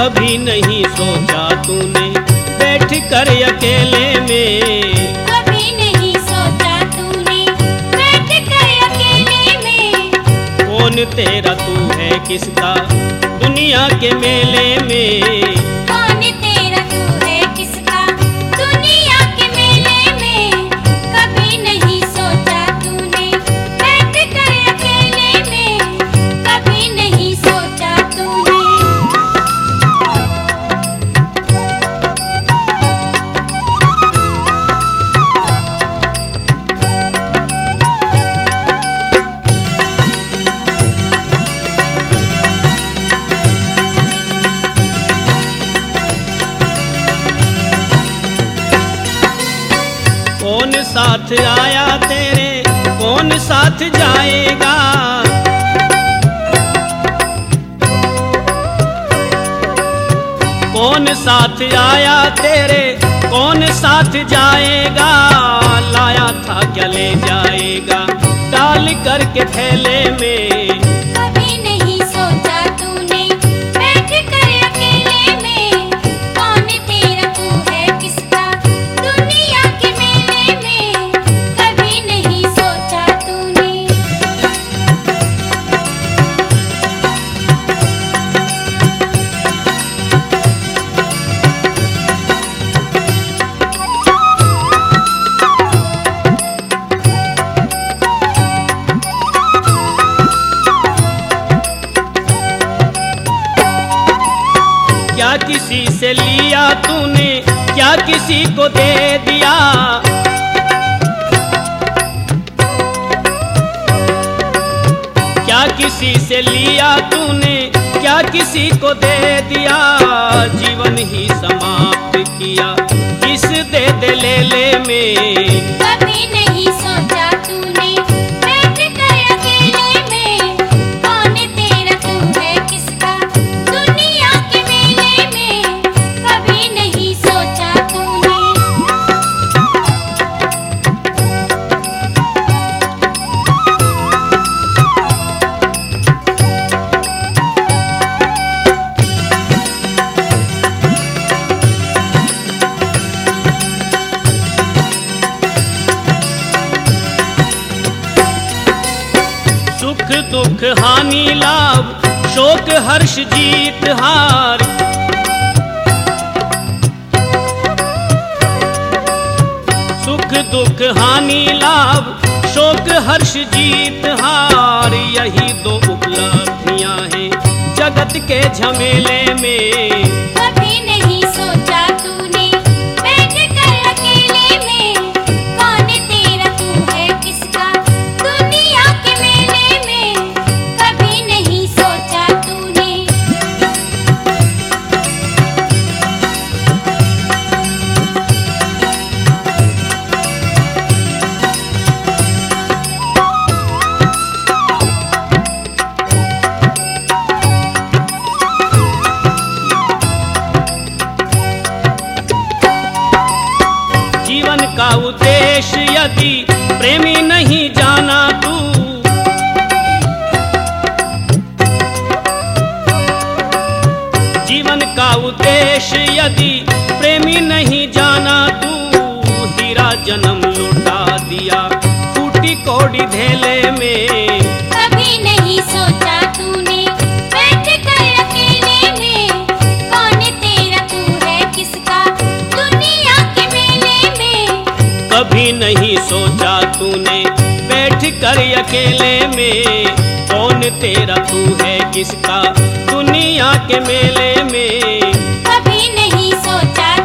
नहीं सोचा तूने। बैठ कर अकेले में। कभी नहीं सोचा तूने। बैठ कर अकेले में। कौन तेरा तू है किसका? दुनिया के मेले साथ आया तेरे, कौन साथ जाएगा? कौन साथ आया तेरे, कौन साथ जाएगा? लाया था क्या ले जाएगा? डाल करके थैले में से लिया तूने, क्या किसी को दे दिया? क्या किसी से लिया तूने, क्या किसी को दे दिया? जीवन ही समाप्त किया, किस दे दे ले ले में? दुख हानि लाभ, शोक हर्ष जीत हार। सुख दुख हानि लाभ, शोक हर्ष जीत हार। यही दो उपलब्धियाँ हैं जगत के झमेले में। उद्देश्य यदि प्रेमी नहीं जाना तू। जीवन का उद्देश्य यदि प्रेमी नहीं जाना तू, हीरा जन्म लुटा दिया फूटी कौड़ी धेले में। कभी नहीं सोचा तूने कभी नहीं सोचा तूने। बैठ कर अकेले में, कौन तेरा तू है किसका? दुनिया के मेले में। कभी नहीं सोचा